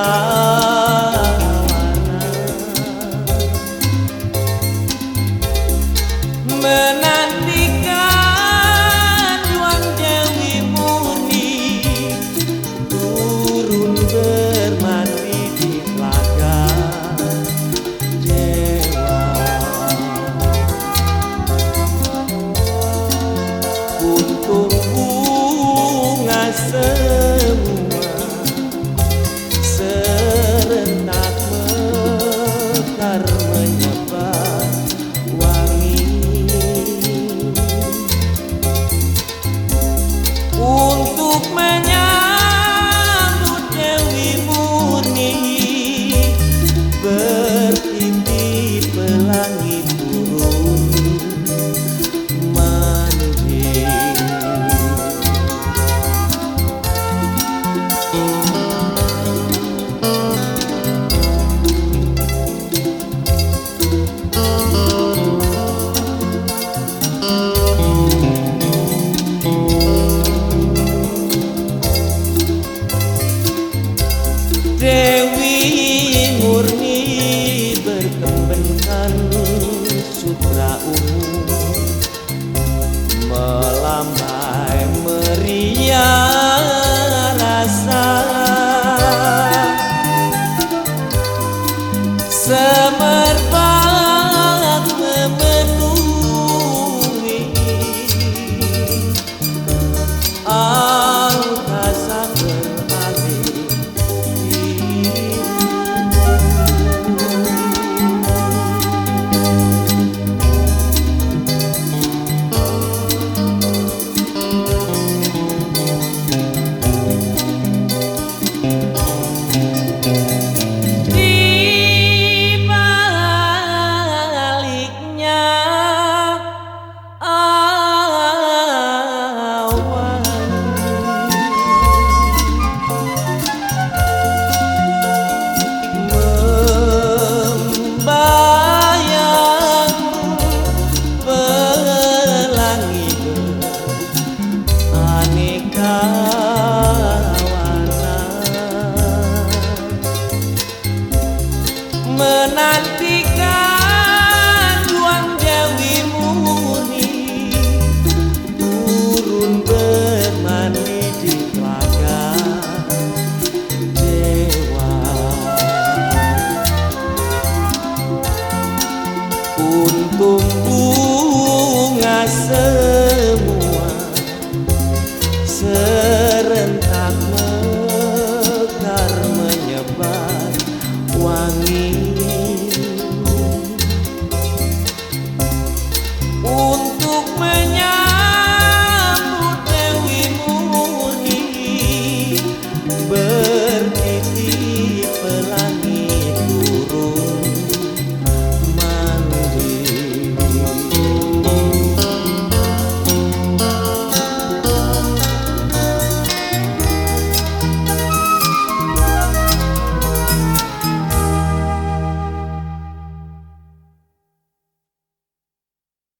berlawana menanti Dewi murni berkembenkan sutra ungu Melambai meriah rasa. นั้น